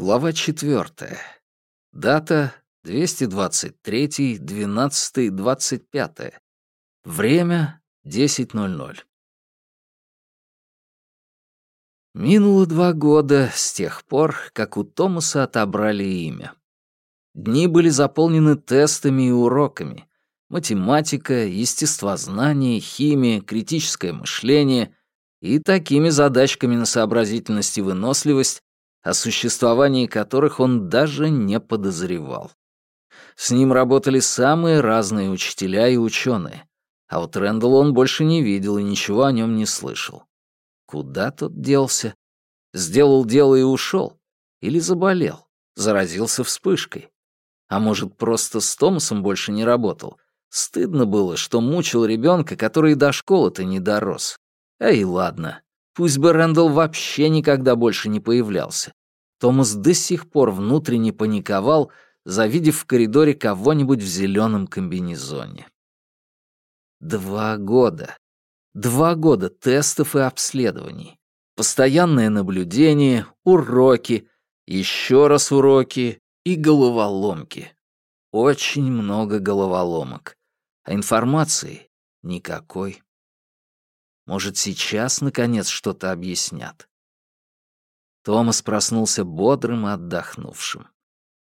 Глава четвертая. Дата 223-12-25. Время 10.00. Минуло два года с тех пор, как у Томаса отобрали имя. Дни были заполнены тестами и уроками. Математика, естествознание, химия, критическое мышление и такими задачками на сообразительность и выносливость, о существовании которых он даже не подозревал. С ним работали самые разные учителя и ученые, а вот Рэндалла он больше не видел и ничего о нем не слышал. Куда тот делся? Сделал дело и ушел? Или заболел? Заразился вспышкой? А может, просто с Томасом больше не работал? Стыдно было, что мучил ребенка, который до школы-то не дорос. Эй, ладно, пусть бы Рэндалл вообще никогда больше не появлялся. Томас до сих пор внутренне паниковал, завидев в коридоре кого-нибудь в зеленом комбинезоне. Два года. Два года тестов и обследований. Постоянное наблюдение, уроки, еще раз уроки и головоломки. Очень много головоломок. А информации никакой. Может, сейчас, наконец, что-то объяснят. Томас проснулся бодрым и отдохнувшим.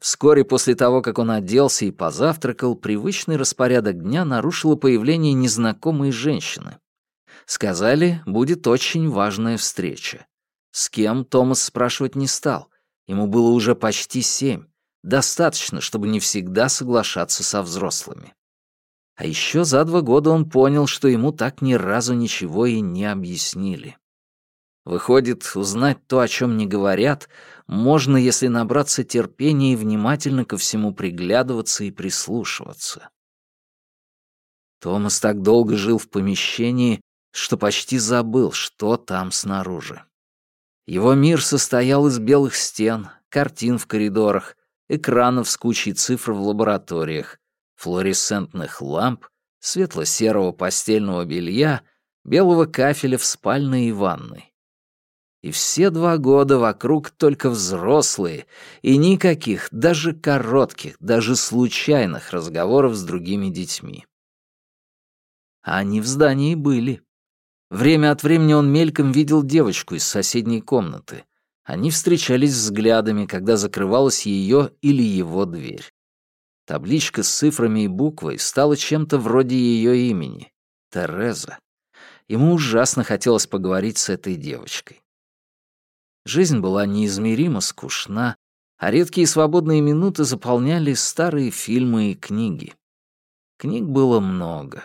Вскоре после того, как он оделся и позавтракал, привычный распорядок дня нарушило появление незнакомой женщины. Сказали, будет очень важная встреча. С кем Томас спрашивать не стал. Ему было уже почти семь. Достаточно, чтобы не всегда соглашаться со взрослыми. А еще за два года он понял, что ему так ни разу ничего и не объяснили. Выходит, узнать то, о чем не говорят, можно, если набраться терпения и внимательно ко всему приглядываться и прислушиваться. Томас так долго жил в помещении, что почти забыл, что там снаружи. Его мир состоял из белых стен, картин в коридорах, экранов с кучей цифр в лабораториях, флуоресцентных ламп, светло-серого постельного белья, белого кафеля в спальной и ванной. И все два года вокруг только взрослые, и никаких, даже коротких, даже случайных разговоров с другими детьми. А они в здании были. Время от времени он мельком видел девочку из соседней комнаты. Они встречались взглядами, когда закрывалась ее или его дверь. Табличка с цифрами и буквой стала чем-то вроде ее имени — Тереза. Ему ужасно хотелось поговорить с этой девочкой. Жизнь была неизмеримо скучна, а редкие свободные минуты заполняли старые фильмы и книги. Книг было много.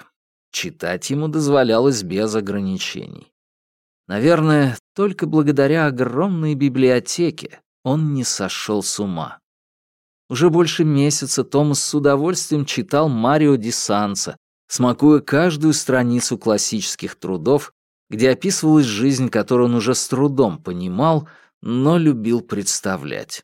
Читать ему дозволялось без ограничений. Наверное, только благодаря огромной библиотеке он не сошел с ума. Уже больше месяца Томас с удовольствием читал Марио Ди Санса, смакуя каждую страницу классических трудов где описывалась жизнь, которую он уже с трудом понимал, но любил представлять.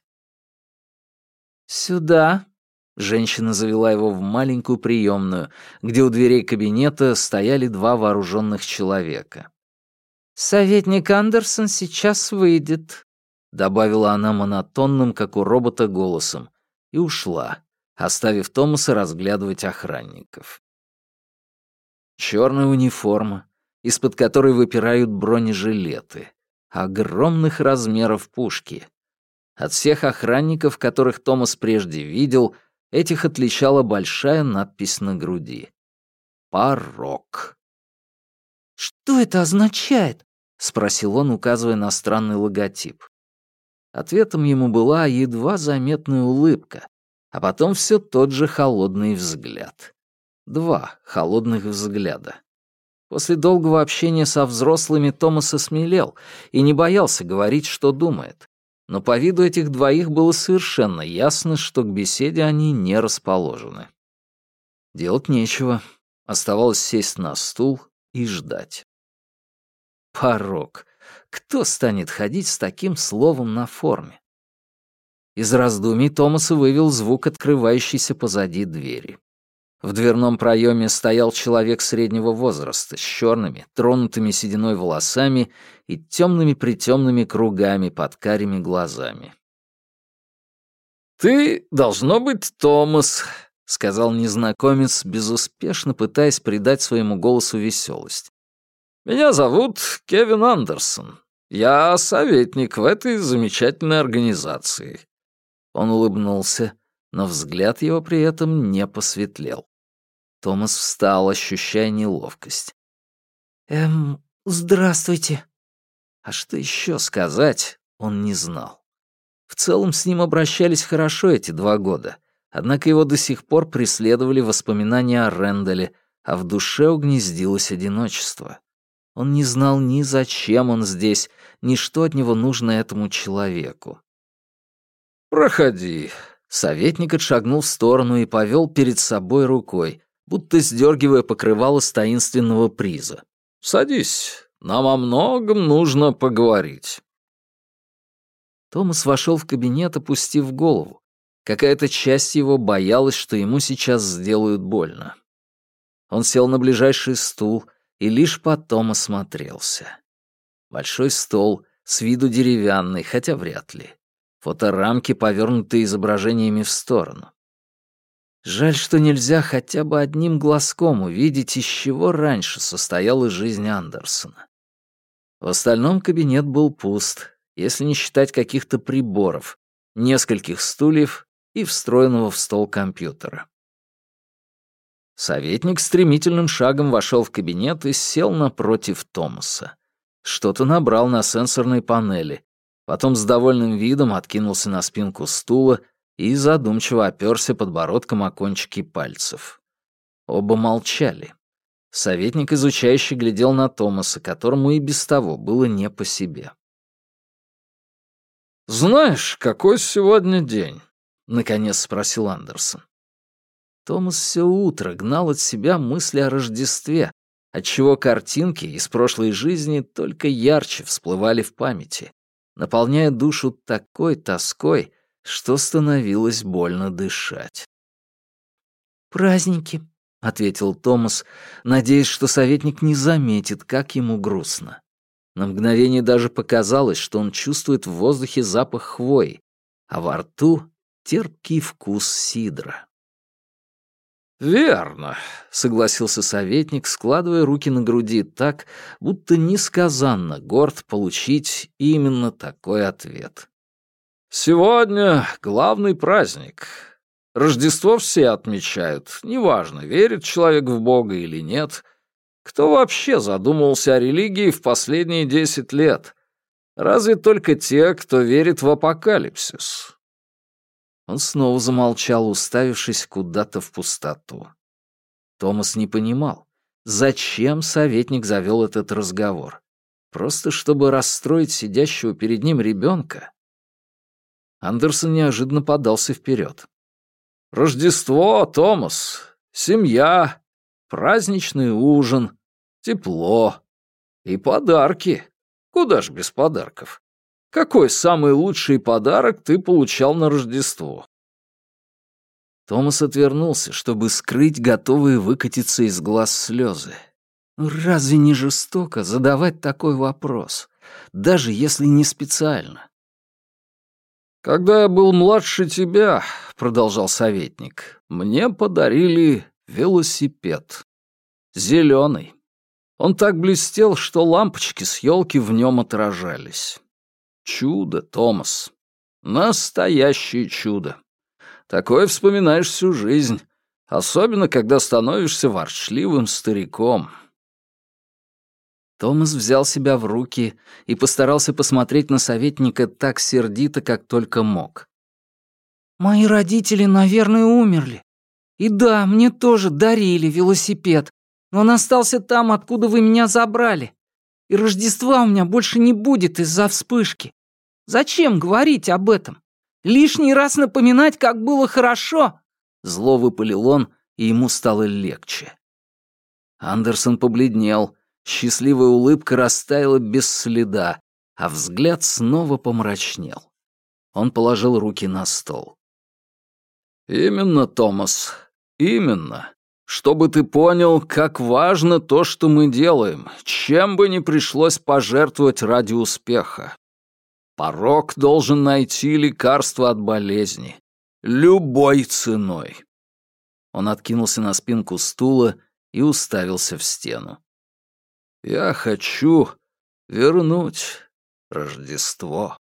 «Сюда», — женщина завела его в маленькую приемную, где у дверей кабинета стояли два вооруженных человека. «Советник Андерсон сейчас выйдет», — добавила она монотонным, как у робота, голосом, и ушла, оставив Томаса разглядывать охранников. Черная униформа, из-под которой выпирают бронежилеты. Огромных размеров пушки. От всех охранников, которых Томас прежде видел, этих отличала большая надпись на груди. «Порок». «Что это означает?» — спросил он, указывая на странный логотип. Ответом ему была едва заметная улыбка, а потом все тот же холодный взгляд. Два холодных взгляда. После долгого общения со взрослыми Томас осмелел и не боялся говорить, что думает. Но по виду этих двоих было совершенно ясно, что к беседе они не расположены. Делать нечего. Оставалось сесть на стул и ждать. Порог. Кто станет ходить с таким словом на форме? Из раздумий Томаса вывел звук открывающейся позади двери. В дверном проеме стоял человек среднего возраста с черными, тронутыми сединой волосами и темными-притемными кругами под карими глазами. «Ты, должно быть, Томас», — сказал незнакомец, безуспешно пытаясь придать своему голосу веселость. «Меня зовут Кевин Андерсон. Я советник в этой замечательной организации». Он улыбнулся, но взгляд его при этом не посветлел. Томас встал, ощущая неловкость. «Эм, здравствуйте». А что еще сказать, он не знал. В целом с ним обращались хорошо эти два года, однако его до сих пор преследовали воспоминания о Рэндале, а в душе угнездилось одиночество. Он не знал ни зачем он здесь, ни что от него нужно этому человеку. «Проходи». Советник отшагнул в сторону и повел перед собой рукой, будто сдергивая покрывало с таинственного приза. «Садись, нам о многом нужно поговорить». Томас вошел в кабинет, опустив голову. Какая-то часть его боялась, что ему сейчас сделают больно. Он сел на ближайший стул и лишь потом осмотрелся. Большой стол, с виду деревянный, хотя вряд ли. Фоторамки, повернутые изображениями в сторону. Жаль, что нельзя хотя бы одним глазком увидеть, из чего раньше состояла жизнь Андерсона. В остальном кабинет был пуст, если не считать каких-то приборов, нескольких стульев и встроенного в стол компьютера. Советник стремительным шагом вошел в кабинет и сел напротив Томаса. Что-то набрал на сенсорной панели, потом с довольным видом откинулся на спинку стула и задумчиво оперся подбородком о кончики пальцев. Оба молчали. Советник изучающий глядел на Томаса, которому и без того было не по себе. «Знаешь, какой сегодня день?» — наконец спросил Андерсон. Томас все утро гнал от себя мысли о Рождестве, отчего картинки из прошлой жизни только ярче всплывали в памяти, наполняя душу такой тоской, что становилось больно дышать. «Праздники», — ответил Томас, надеясь, что советник не заметит, как ему грустно. На мгновение даже показалось, что он чувствует в воздухе запах хвои, а во рту — терпкий вкус сидра. «Верно», — согласился советник, складывая руки на груди так, будто несказанно горд получить именно такой ответ. Сегодня главный праздник. Рождество все отмечают. Неважно, верит человек в Бога или нет. Кто вообще задумывался о религии в последние десять лет? Разве только те, кто верит в апокалипсис. Он снова замолчал, уставившись куда-то в пустоту. Томас не понимал, зачем советник завел этот разговор. Просто чтобы расстроить сидящего перед ним ребенка? Андерсон неожиданно подался вперед. «Рождество, Томас, семья, праздничный ужин, тепло и подарки. Куда ж без подарков? Какой самый лучший подарок ты получал на Рождество?» Томас отвернулся, чтобы скрыть готовые выкатиться из глаз слезы. «Ну, разве не жестоко задавать такой вопрос, даже если не специально? «Когда я был младше тебя», — продолжал советник, — «мне подарили велосипед. Зеленый. Он так блестел, что лампочки с елки в нем отражались. Чудо, Томас. Настоящее чудо. Такое вспоминаешь всю жизнь, особенно когда становишься ворчливым стариком». Томас взял себя в руки и постарался посмотреть на советника так сердито, как только мог. «Мои родители, наверное, умерли. И да, мне тоже дарили велосипед, но он остался там, откуда вы меня забрали. И Рождества у меня больше не будет из-за вспышки. Зачем говорить об этом? Лишний раз напоминать, как было хорошо?» Зло выпалил он, и ему стало легче. Андерсон побледнел, Счастливая улыбка растаяла без следа, а взгляд снова помрачнел. Он положил руки на стол. «Именно, Томас, именно. Чтобы ты понял, как важно то, что мы делаем, чем бы ни пришлось пожертвовать ради успеха. Порог должен найти лекарство от болезни. Любой ценой. Он откинулся на спинку стула и уставился в стену. «Я хочу вернуть Рождество».